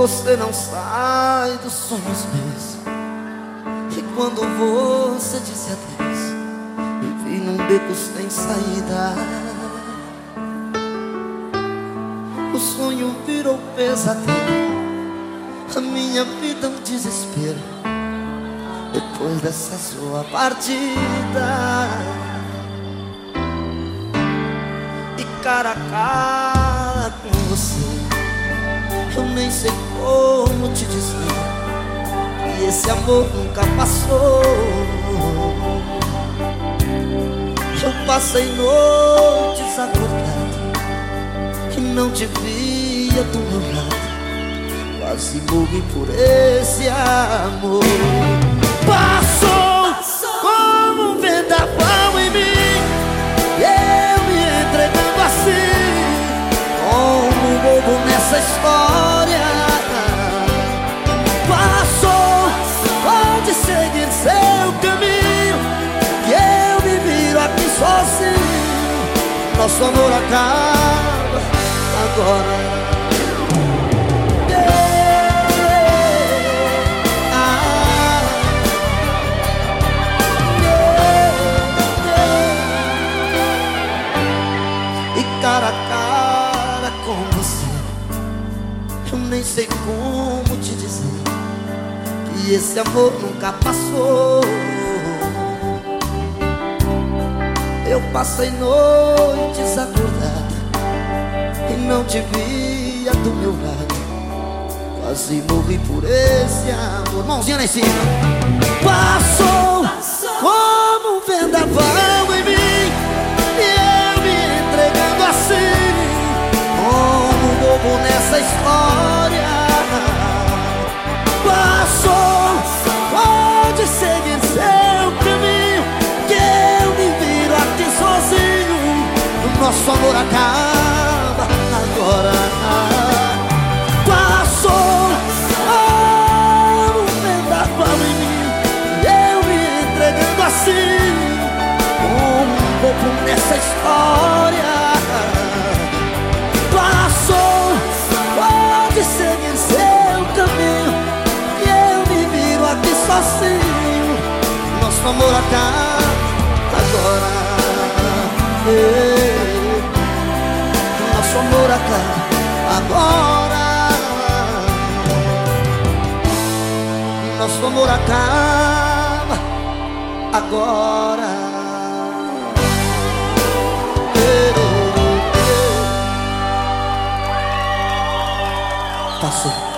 Você não sai dos sonhos meus E quando você disse adeus Me vi num beco sem saída. O sonho virou pesadelo A minha vida um desespero Depois dessa sua partida. E cara a cara com você eu nem sei como te dizer esse amor nunca passou. Eu passei noites acordado e não te via do meu lado. Quase morri por esse amor. Passou, Passou. como um vendaval em mim. E eu me entregando assim, como um bobo nessa história. Nosso amor acaba agora. E cara a cara com você, eu nem sei como esse amor nunca passou. Eu passei noites acordada E não te via do meu lado Quase morri por esse amor Mãozinha lá em cima Passou. Nosso amor acaba agora. Passou oh, um vendaval em mim, eu me entregando assim, um pouco nessa história. Passou, pode seguir seu caminho, e eu me viro aqui sozinho. Nosso amor acaba agora nada agora. Nosso amor acaba agora. Passou.